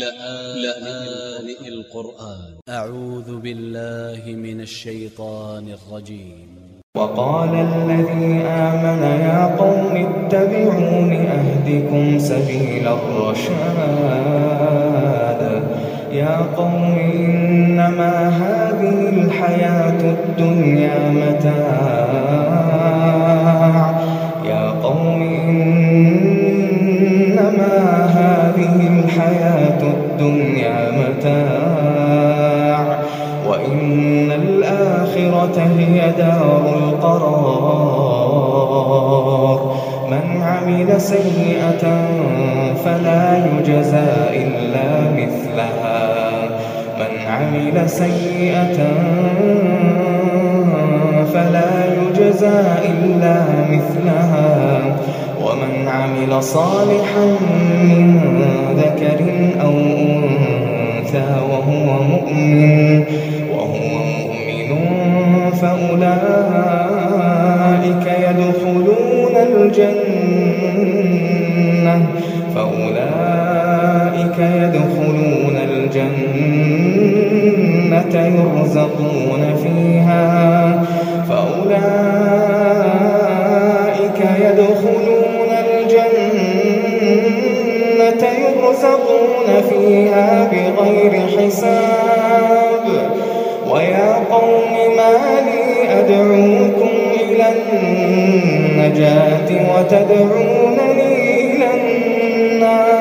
لآن القرآن. أ ع و ذ ب ا ل ل ه من ا ل ش ي ط ا ن ا ل ج ي م وقال الذي آمن يا قوم اتبعون أهدكم سبيل الرشاد. يا قوم إنما هذه الحياة الدنيا متاع. يا قوم إنما هذه الحياة الدنيا متاع. وإن الآخرة هي دار القرار. من عمل سيئة فلا يجزى إلا مثلها. من عمل سيئة فلا يجزى إلا مثلها. ومن عمل صالحا من ذكر أو أنثى وهو مؤمن وهو مؤمن فأولئك يدخلون الجنة فأولئك يدخلون الجنة يرزقون فيها فأولئك بغير حساب. ويا قوم ما لي أدعوكم إلى النجاة وتدعونني إلى النار.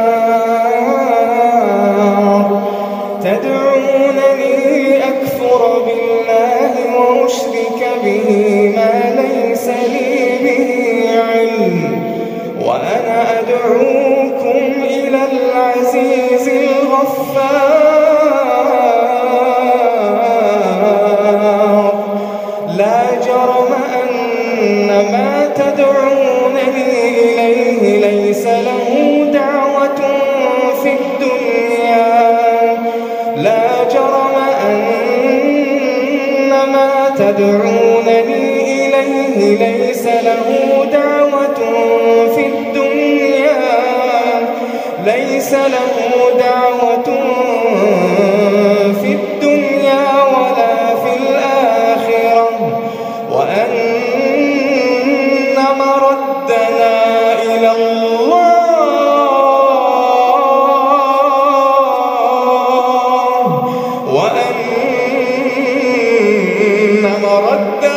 تدعونني لأكفر بالله وأشرك به. وأنا أدعوكم إلى العزيز الغفار. لا جرم أن ما تدعونني إليه ليس له دعوة في الدنيا. لا جرم أن ما تدعونني إليه ليس له دعوة ليس له دعوة في الدنيا ولا في الآخرة. وأن مردنا إلى الله. وأن مردنا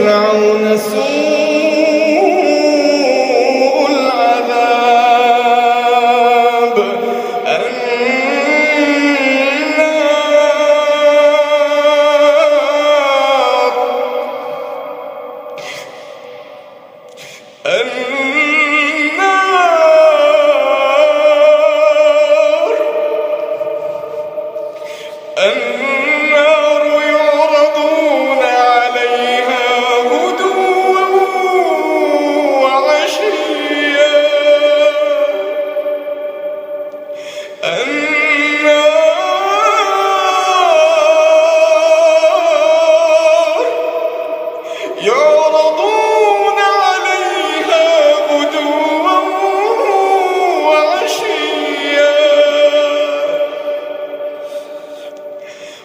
فرعون سوء العذاب. النار. النار.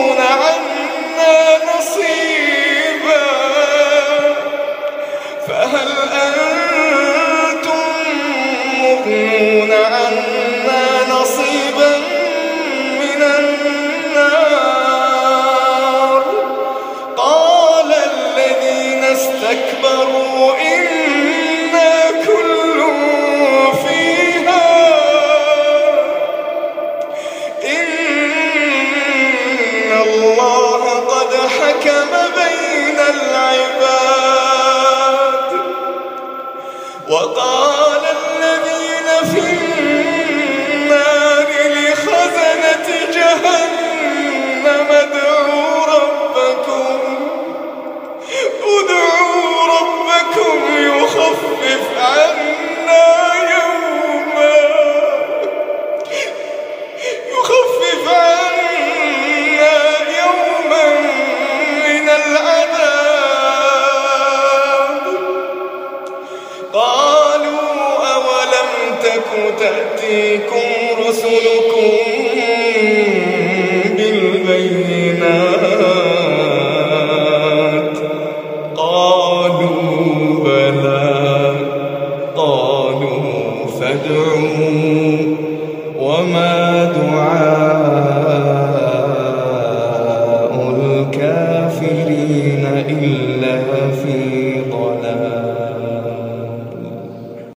مغنون عنا نصيبا حكم بين تأتيكم رسلكم بالبينات. قالوا بلى قالوا فادعوا. وما